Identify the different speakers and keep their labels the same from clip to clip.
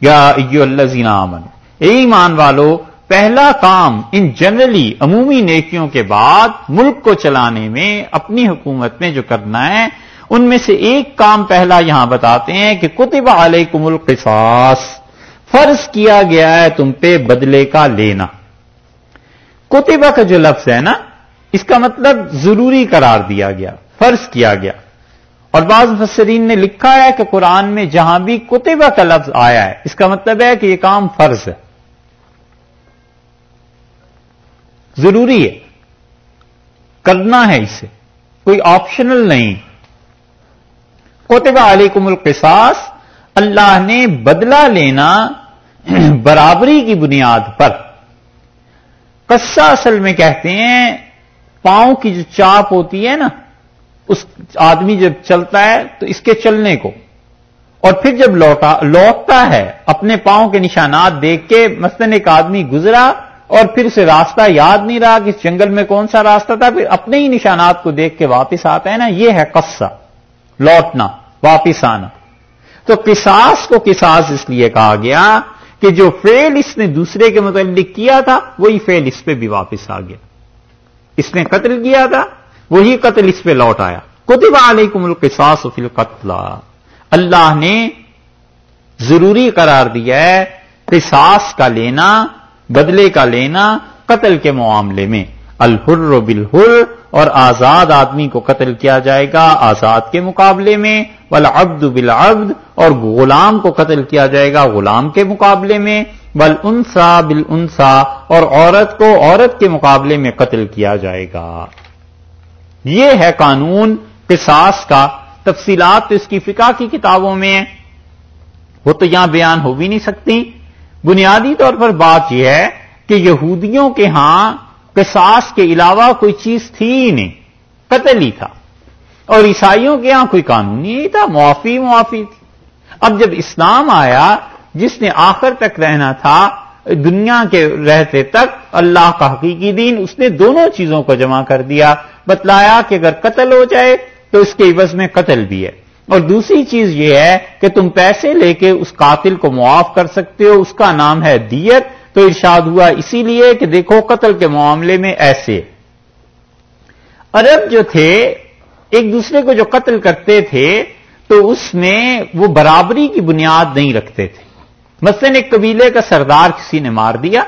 Speaker 1: یا اللہ امن اے ایمان والو، پہلا کام ان جنرلی عمومی نیکیوں کے بعد ملک کو چلانے میں، اپنی حکومت میں جو کرنا ہے، ان میں سے ایک کام پہلا یہاں بتاتے ہیں کہ کتب علیکم القصاص۔ فرض کیا گیا ہے تم پہ بدلے کا لینا۔ کتبہ کا جو لفظ ہے نا، اس کا مطلب ضروری قرار دیا گیا، فرض کیا گیا۔ اور بعض مفسرین نے لکھا ہے کہ قرآن میں جہاں بھی کتبہ کا لفظ آیا ہے، اس کا مطلب ہے کہ یہ کام فرض ہے۔ ضروری ہے۔ کرنا ہے اسے۔ کوئی آپشنل نہیں۔ کوتبہ علیکم القصاص، اللہ نے بدلہ لینا برابری کی بنیاد پر۔ قصہ اصل میں کہتے ہیں، پاؤں کی جو چاپ ہوتی ہے نا آدمی جب چلتا ہے تو اس کے چلنے کو۔ اور پھر جب لوٹا، لوٹتا ہے، اپنے پاؤں کے نشانات دیکھ کے مثلاً ایک آدمی گزرا اور پھر اسے راستہ یاد نہیں رہا کہ اس جنگل میں کون سا راستہ تھا، پھر اپنے ہی نشانات کو دیکھ کے واپس آتا ہے نا، یہ ہے قصہ۔ لوٹنا، واپس آنا۔ تو قصاص کو قصاص اس لیے کہا گیا کہ جو فیل اس نے دوسرے کے متعلق کیا تھا، وہی فیل اس پہ بھی واپس آ گیا۔ اس نے قتل کیا تھا، وہی قتل اس پہ لوٹ آیا۔ کتب علیکم القصاص فی القتل۔ اللہ نے ضروری قرار دیا ہے قصاص کا لینا، بدلے کا لینا قتل کے معاملے میں۔ الحر بالحر، اور آزاد آدمی کو قتل کیا جائے گا آزاد کے مقابلے میں۔ والعبد بالعبد، اور غلام کو قتل کیا جائے گا غلام کے مقابلے میں۔ بل انسا بل انسا اور عورت کو عورت کے مقابلے میں قتل کیا جائے گا۔ یہ ہے قانون قصاص کا تفصیلات تو اس کی فقہ کی کتابوں میں وہ تو یہاں بیان ہو بھی نہیں سکتی۔ بنیادی طور پر بات یہ ہے کہ یہودیوں کے ہاں قصاص کے علاوہ کوئی چیز تھی ہی نہیں، قتل ہی تھا۔ اور عیسائیوں کے یہاں کوئی قانون نہیں تھا، معافی معافی تھی۔ اب جب اسلام آیا، جس نے آخر تک رہنا تھا، دنیا کے رہتے تک اللہ کا حقیقی دین، اس نے دونوں چیزوں کو جمع کر دیا۔ بتلایا کہ اگر قتل ہو جائے تو اس کے عوض میں قتل بھی ہے۔ اور دوسری چیز یہ ہے کہ تم پیسے لے کے اس قاتل کو معاف کر سکتے ہو، اس کا نام ہے دیت۔ تو ارشاد ہوا اسی لیے کہ دیکھو قتل کے معاملے میں ایسے۔ عرب جو تھے، ایک دوسرے کو جو قتل کرتے تھے، تو اس میں وہ برابری کی بنیاد نہیں رکھتے تھے۔ مثلاً ایک قبیلے کا سردار کسی نے مار دیا،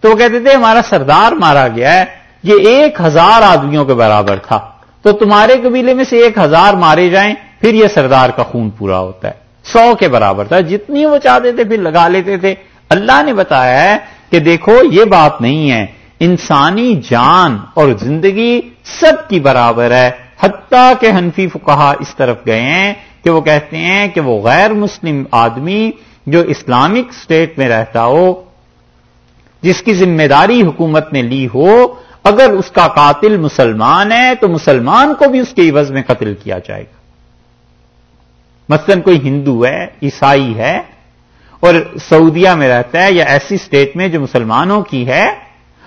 Speaker 1: تو وہ کہتے تھے ہمارا سردار مارا گیا ہے، یہ ایک ہزار آدمیوں کے برابر تھا۔ تو تمہارے قبیلے میں سے ایک ہزار مارے جائیں، پھر یہ سردار کا خون پورا ہوتا ہے۔ سو کے برابر تھا۔ جتنی وہ چاہتے تھے، پھر لگا لیتے تھے۔ اللہ نے بتایا ہے کہ دیکھو، یہ بات نہیں ہے۔ انسانی جان اور زندگی سب کی برابر ہے۔ حتیٰ کہ حنفی فکہ اس طرف گئے ہیں کہ وہ کہتے ہیں کہ وہ غیر مسلم آدمی جو اسلامک اسٹیٹ میں رہتا ہو، جس کی ذمہ داری حکومت نے لی ہو اگر اس کا قاتل مسلمان ہے تو مسلمان کو بھی اس کے عوض میں قتل کیا جائے گا۔ مثلا کوئی ہندو ہے، عیسائی ہے اور سعودیہ میں رہتا ہے یا ایسی اسٹیٹ میں جو مسلمانوں کی ہے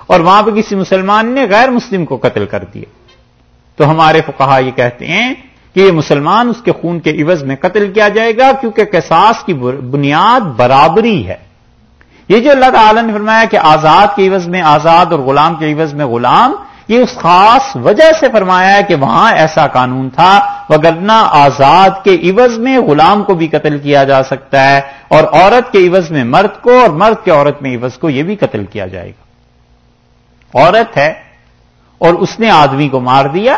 Speaker 1: اور وہاں پہ کسی مسلمان نے غیر مسلم کو قتل کر دیا۔ تو ہمارے فقہا یہ کہتے ہیں کہ یہ مسلمان اس کے خون کے عوض میں قتل کیا جائے گا کیونکہ قصاص کی بنیاد برابری ہے۔ یہ جو اللہ تعالی نے فرمایا کہ آزاد کے عوض میں آزاد اور غلام کے عوض میں غلام، یہ اس خاص وجہ سے فرمایا ہے کہ وہاں ایسا قانون تھا، وگرنہ آزاد کے عوض میں غلام کو بھی قتل کیا جا سکتا ہے اور عورت کے عوض میں مرد کو اور مرد کے عورت میں عوض کو یہ بھی قتل کیا جائے گا۔ عورت ہے اور اس نے آدمی کو مار دیا،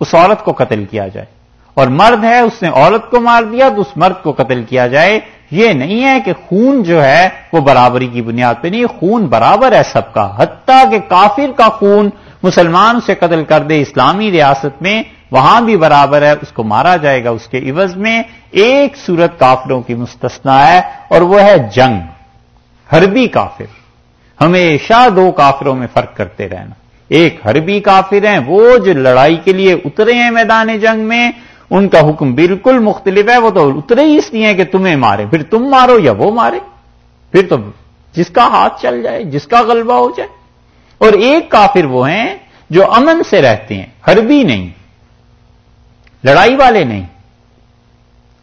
Speaker 1: اس عورت کو قتل کیا جائے۔ اور مرد ہے، اس نے عورت کو مار دیا، تو اس مرد کو قتل کیا جائے۔ یہ نہیں ہے کہ خون جو ہے، وہ برابری کی بنیاد پہ نہیں، خون برابر ہے سب کا۔ حتیٰ کہ کافر کا خون مسلمان اسے قتل کر دے اسلامی ریاست میں، وہاں بھی برابر ہے، اس کو مارا جائے گا، اس کے عوض میں۔ ایک صورت کافروں کی مستثنا ہے، اور وہ ہے جنگ۔ حربی کافر۔ ہمیشہ دو کافروں میں فرق کرتے رہنا۔ ایک حربی کافر ہیں، وہ جو لڑائی کے لیے اترے ہیں میدان جنگ میں ان کا حکم بالکل مختلف ہے، وہ تو اترے ہی اس لیے کہ تمہیں مارے۔ پھر تم مارو یا وہ مارے۔ پھر تو جس کا ہاتھ چل جائے، جس کا غلبہ ہو جائے۔ اور ایک کافر وہ ہیں جو امن سے رہتے ہیں، حربی نہیں، لڑائی والے نہیں۔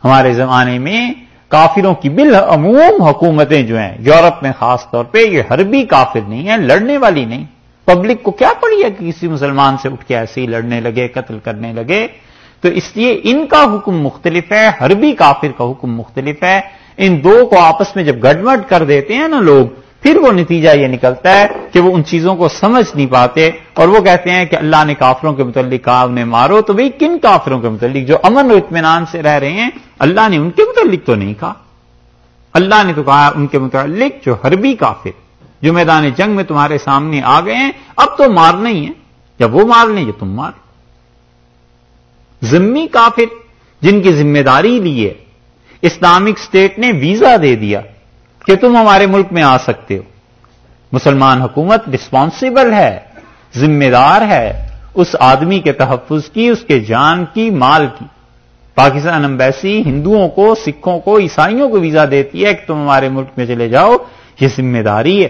Speaker 1: ہمارے زمانے میں کافروں کی بالعموم حکومتیں جو ہیں، یورپ میں خاص طور پہ یہ حربی کافر نہیں ہیں، لڑنے والی نہیں۔ پبلک کو کیا پڑی ہے کہ کسی مسلمان سے اٹھ کے ایسے ہی لڑنے لگے، قتل کرنے لگے؟ تو اس لیے ان کا حکم مختلف ہے حربی کافر کا حکم مختلف ہے۔ ان دو کو آپس میں جب گڑبڑ کر دیتے ہیں نا لوگ، پھر وہ نتیجہ یہ نکلتا ہے کہ وہ ان چیزوں کو سمجھ نہیں پاتے اور وہ کہتے ہیں کہ اللہ نے کافروں کے متعلق کہا انہیں مارو تو بھئی کن کافروں کے متعلق؟ جو امن و اطمینان سے رہ رہے ہیں، اللہ نے ان کے متعلق تو نہیں کہا۔ اللہ نے تو کہا ان کے متعلق جو حربی کافر جو میدان جنگ میں تمہارے سامنے آ گئے ہیں، اب تو مارنا ہی ہے جب وہ مار لیں یا تم مار۔ ذمی کافر جن کی ذمہ داری لیے اسلامک اسٹیٹ نے ویزا دے دیا کہ تم ہمارے ملک میں آ سکتے ہو۔ مسلمان حکومت رسپانسبل ہے، ذمہ دار ہے اس آدمی کے تحفظ کی، اس کے جان کی، مال کی۔ پاکستان امبیسی ہندوؤں کو، سکھوں کو، عیسائیوں کو ویزا دیتی ہے کہ تم ہمارے ملک میں چلے جاؤ، یہ ذمہ داری ہے۔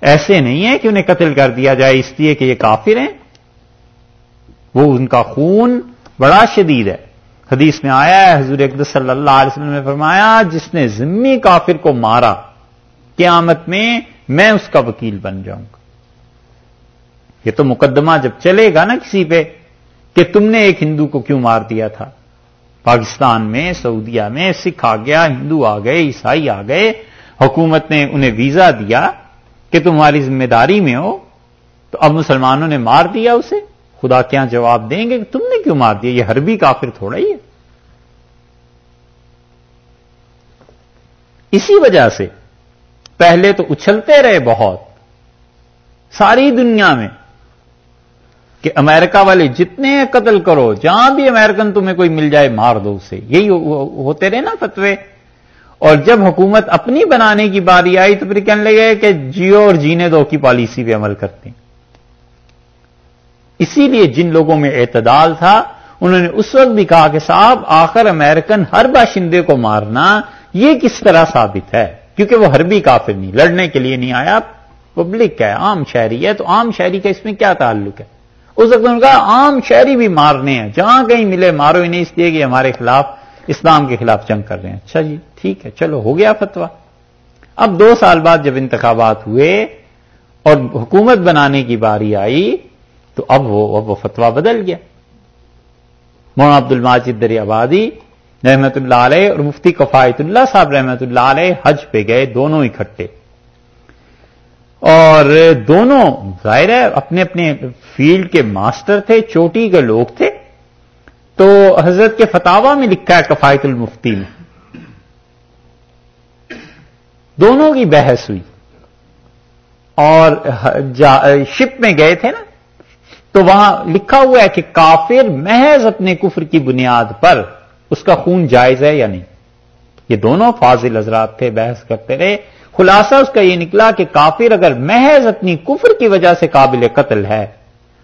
Speaker 1: ایسے نہیں ہے کہ انہیں قتل کر دیا جائے اس لیے کہ یہ کافر ہیں۔ وہ ان کا خون بڑا شدید ہے۔ حدیث میں آیا ہے، حضور اقدس صلی اللہ علیہ وسلم نے فرمایا، جس نے ذمی کافر کو مارا، قیامت میں میں اس کا وکیل بن جاؤں گا۔ یہ تو مقدمہ جب چلے گا نا کسی پہ کہ تم نے ایک ہندو کو کیوں مار دیا تھا؟ پاکستان میں، سعودیہ میں، سکھ آ گیا، ہندو آ گئے، عیسائی آ گئے، حکومت نے انہیں ویزا دیا کہ تمہاری ذمہ داری میں ہو، تو اب مسلمانوں نے مار دیا اسے۔ خدا کیا ہاں جواب دیں گے کہ تم نے کیوں مار دیا؟ یہ حربی کافر تھوڑا ہی ہے۔ اسی وجہ سے پہلے تو اچھلتے رہے بہت۔ ساری دنیا میں کہ امریکہ والے جتنے قتل کرو، جہاں بھی امریکن تمہیں کوئی مل جائے مار دو اسے۔ یہی ہوتے رہے نا فتوے۔ اور جب حکومت اپنی بنانے کی باری آئی تو پھر کہنے لگے کہ جیو اور جینے دو کی پالیسی پہ عمل کرتے ہیں۔ اسی لیے جن لوگوں میں اعتدال تھا، انہوں نے اس وقت بھی کہا کہ صاحب، آخر امریکن ہر باشندے کو مارنا یہ کس طرح ثابت ہے؟ کیونکہ وہ حربی کافر نہیں، لڑنے کے لیے نہیں آیا پبلک ہے، عام شہری ہے، تو عام شہری کا اس میں کیا تعلق ہے؟ اس وقت انہوں نے کہا، عام شہری بھی مارنے ہیں، جہاں کہیں ملے مارو ہی نہیں، اس لیے کہ ہمارے خلاف، اسلام کے خلاف جنگ کر رہے ہیں۔ اچھا جی ٹھیک ہے، چلو، ہو گیا فتوا اب دو سال بعد جب انتخابات ہوئے اور حکومت بنانے کی باری آئی تو اب وہ اب وہ فتوا بدل گیا۔ مولانا عبد الماجد دری آبادی رحمت اللہ علیہ اور مفتی کفایت اللہ صاحب رحمت اللہ علیہ حج پہ گئے، دونوں اکٹھے۔ اور دونوں ظاہر ہے اپنے اپنے فیلڈ کے ماسٹر تھے، چوٹی کے لوگ تھے۔ تو حضرت کے فتوا میں لکھا ہے کفایت المفتی میں۔ دونوں کی بحث ہوئی۔ اور شپ میں گئے تھے نا۔ تو وہاں لکھا ہوا ہے کہ کافر محض اپنے کفر کی بنیاد پر اس کا خون جائز ہے یا نہیں؟ یہ دونوں فاضل حضرات تھے، بحث کرتے رہے۔ خلاصہ اس کا یہ نکلا کہ کافر اگر محض اپنی کفر کی وجہ سے قابل قتل ہے،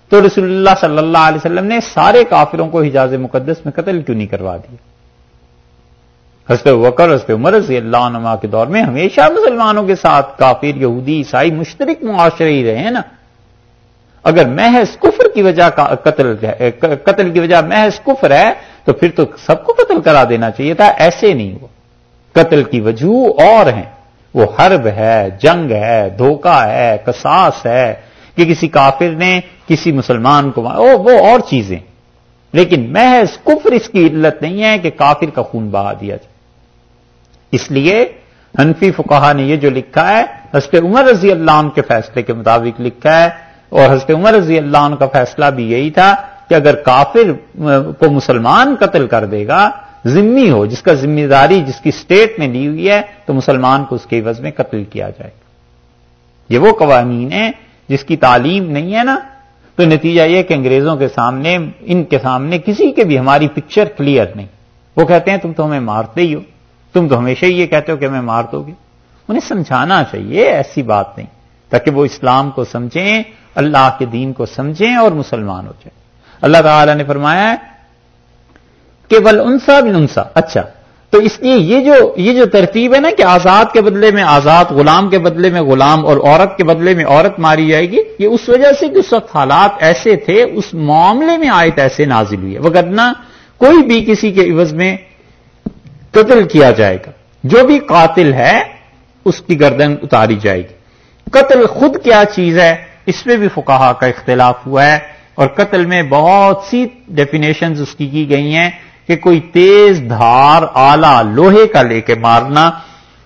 Speaker 1: تو رسول اللہ صلی اللہ علیہ وسلم نے سارے کافروں کو حجاز مقدس میں قتل کیوں نہیں کروا دیا؟ حسب وکر حسب عمر رضی اللہ عنہ کے دور میں ہمیشہ مسلمانوں کے ساتھ کافر، یہودی، عیسائی مشترک معاشرے ہی رہے ہیں نا۔ اگر محض کفر کی وجہ قتل قتل کی وجہ محض کفر ہے، تو پھر تو سب کو قتل کرا دینا چاہیے تھا، ایسے نہیں ہوا۔ قتل کی وجوہ اور ہیں۔ وہ حرب ہے، جنگ ہے، دھوکہ ہے کساس ہے۔ کہ کسی کافر نے کسی مسلمان کو وہ اور چیزیں۔ لیکن محض کفر اس کی علت نہیں ہے کہ کافر کا خون بہا دیا جائے۔ اس لیے حنفی فکہ نے یہ جو لکھا ہے حسب عمر رضی اللہ عنہ کے فیصلے کے مطابق لکھا ہے اور حضرت عمر رضی اللہ عنہ کا فیصلہ بھی یہی تھا کہ اگر کافر کو مسلمان قتل کر دے گا ذمہ ہو، جس کا ذمہ داری جس کی اسٹیٹ نے لی ہوئی ہے، تو مسلمان کو اس کے عوض میں قتل کیا جائے گا۔ یہ وہ قوانین ہیں جس کی تعلیم نہیں ہے نا۔ تو نتیجہ یہ کہ انگریزوں کے سامنے، ان کے سامنے کسی کے بھی ہماری پکچر کلیئر نہیں۔ وہ کہتے ہیں، تم تو ہمیں مارتے ہی ہو۔ تم تو ہمیشہ ہی یہ کہتے ہو کہ ہمیں مار دو گے۔ انہیں سمجھانا چاہیے، ایسی بات نہیں۔ تاکہ وہ اسلام کو سمجھیں اللہ کے دین کو سمجھیں اور مسلمان ہو جائیں۔ اللہ تعالی نے فرمایا کہ بل انسا بن انسا اچھا تو اس لیے یہ جو یہ جو ترتیب ہے نا کہ آزاد کے بدلے میں آزاد، غلام کے بدلے میں غلام اور عورت کے بدلے میں عورت ماری جائے گی، یہ اس وجہ سے کہ اس وقت حالات ایسے تھے، اس معاملے میں آیت ایسے نازل ہوئی ہے۔ وغیرہ کوئی بھی کسی کے عوض میں قتل کیا جائے گا۔ جو بھی قاتل ہے، اس کی گردن اتاری جائے گی۔ قتل خود کیا چیز ہے؟ اس پہ بھی فکاہا کا اختلاف ہوا ہے اور قتل میں بہت سی ڈیفینیشنز اس کی کی گئی ہیں کہ کوئی تیز دھار آلہ لوہے کا لے کے مارنا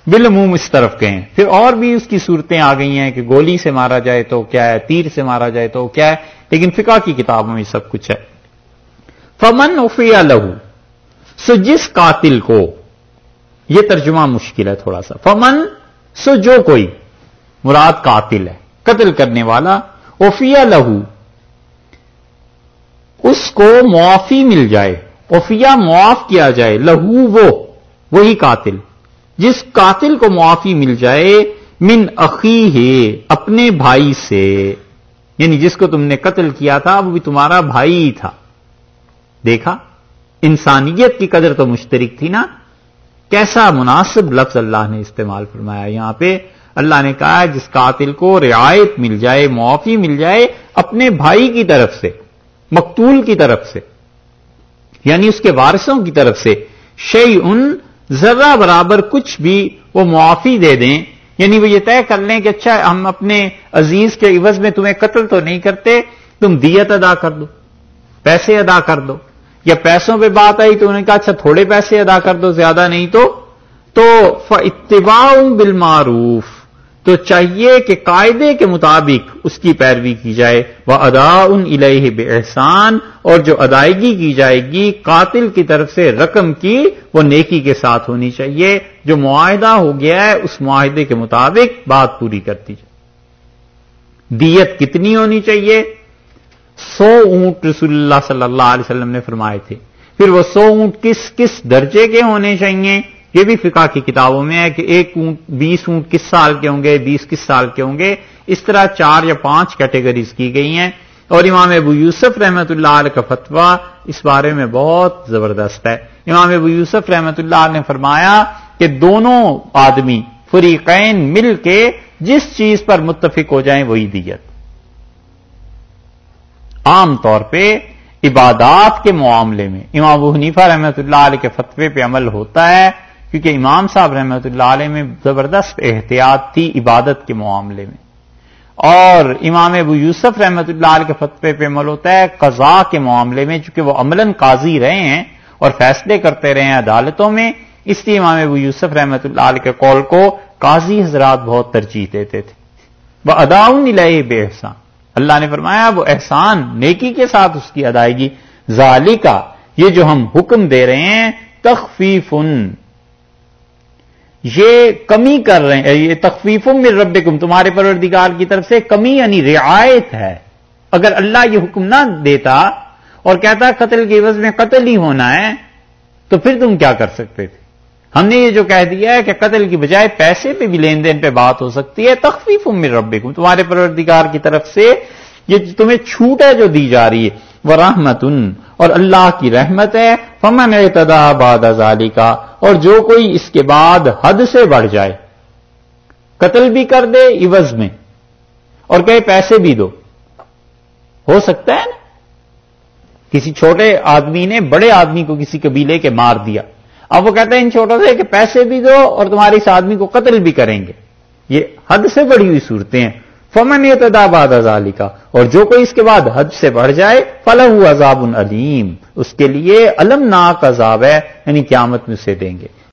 Speaker 1: بالعموم اس طرف گئے پھر اور بھی اس کی صورتیں آ گئی ہیں کہ گولی سے مارا جائے تو کیا ہے، تیر سے مارا جائے تو کیا ہے، لیکن فقہ کی کتابوں میں سب کچھ ہے۔ فمن افیا لہو سو جس قاتل کو، یہ ترجمہ مشکل ہے تھوڑا سا۔ فمن، سو جو کوئی، مراد قاتل ہے۔ قتل کرنے والا اوفیا لہو، اس کو معافی مل جائے اوفیا معاف کیا جائے، لہو وہ، وہی قاتل، جس قاتل کو معافی مل جائے، من عقی ہے اپنے بھائی سے یعنی جس کو تم نے قتل کیا تھا، وہ بھی تمہارا بھائی ہی تھا۔ دیکھا، انسانیت کی قدر تو مشترک تھی نا؟ کیسا مناسب لفظ اللہ نے استعمال فرمایا یہاں پہ؟ اللہ نے کہا جس قاتل کو رعایت مل جائے، معافی مل جائے، اپنے بھائی کی طرف سے، مقتول کی طرف سے یعنی اس کے وارثوں کی طرف سے شعی ان ذرا برابر کچھ بھی وہ معافی دے دیں۔ یعنی وہ یہ طے کر لیں کہ اچھا ہم اپنے عزیز کے عوض میں تمہیں قتل تو نہیں کرتے، تم دیت ادا کر دو، پیسے ادا کر دو۔ یا پیسوں پہ بات آئی تو انہوں نے کہا اچھا تھوڑے پیسے ادا کر دو، زیادہ نہیں تو تو اتباع بالمعروف۔ تو چاہیے کہ قاعدے کے مطابق اس کی پیروی کی جائے۔ وہ ادا ان الہ بے احسان اور جو ادائیگی کی جائے گی، قاتل کی طرف سے رقم کی وہ نیکی کے ساتھ ہونی چاہیے۔ جو معاہدہ ہو گیا ہے، اس معاہدے کے مطابق بات پوری کرتی جائے۔ دیت کتنی ہونی چاہیے؟ سو اونٹ رسول اللہ صلی اللہ علیہ وسلم نے فرمائے تھے۔ پھر وہ سو اونٹ کس کس درجے کے ہونے چاہیے؟ یہ بھی فقہ کی کتابوں میں ہے کہ ایک اونٹ، بیس اونٹ کس سال کے ہوں گے، بیس کس سال کے ہوں گے، اس طرح چار یا پانچ کیٹیگریز کی گئی ہیں۔ اور امام ابو یوسف رحمت اللہ علیہ کا فتویٰ اس بارے میں بہت زبردست ہے۔ امام ابو یوسف رحمت اللہ نے فرمایا کہ دونوں آدمی فریقین مل کے جس چیز پر متفق ہو جائیں وہی دیت۔ عام طور پہ عبادات کے معاملے میں امام ابو حنیفہ رحمت اللہ علیہ کے فتوے پہ عمل ہوتا ہے۔ کیونکہ امام صاحب رحمۃ اللہ علیہ میں زبردست احتیاط تھی عبادت کے معاملے میں۔ اور امام ابو یوسف رحمۃ اللہ علیہ کے فتوے پہ عمل ہوتا ہے قضاء کے معاملے میں، چونکہ وہ عملاً قاضی رہے ہیں اور فیصلے کرتے رہے ہیں عدالتوں میں، اس لیے امام ابو یوسف رحمۃ اللہ علیہ کے قول کو قاضی حضرات بہت ترجیح دیتے تھے۔ وہ اداؤن الہ بے احسان اللہ نے فرمایا، وہ احسان نیکی کے ساتھ اس کی ادائیگی ظالی کا یہ جو ہم حکم دے رہے ہیں تخفیف یہ کمی کر رہے ہیں، یہ تخفیف میں رب تمہارے پروردگار کی طرف سے کمی یعنی رعایت ہے۔ اگر اللہ یہ حکم نہ دیتا اور کہتا قتل کی عوض میں قتل ہی ہونا ہے، تو پھر تم کیا کر سکتے تھے؟ ہم نے یہ جو کہہ دیا ہے کہ قتل کی بجائے پیسے پہ بھی لین دین پہ بات ہو سکتی ہے تخفیف من رب تمہارے پروردگار کی طرف سے یہ تمہیں چھوٹ ہے جو دی جا رہی ہے۔ وہ رحمت اور اللہ کی رحمت ہے، فمن اعتدا باد ازالی کا اور جو کوئی اس کے بعد حد سے بڑھ جائے۔ قتل بھی کر دے عوض میں، اور کہے پیسے بھی دو۔ ہو سکتا ہے نا؟ کسی چھوٹے آدمی نے، بڑے آدمی کو کسی قبیلے کے مار دیا۔ اب وہ کہتے ہیں ان چھوٹوں سے کہ پیسے بھی دو اور تمہارے اس آدمی کو قتل بھی کریں گے۔ یہ حد سے بڑی ہوئی صورتیں ہیں۔ فمن باد ازالی کا اور جو کوئی اس کے بعد حد سے بڑھ جائے فلاح عذاب علیم اس کے لیے علم ناک عذاب ہے یعنی قیامت میں اسے دیں گے۔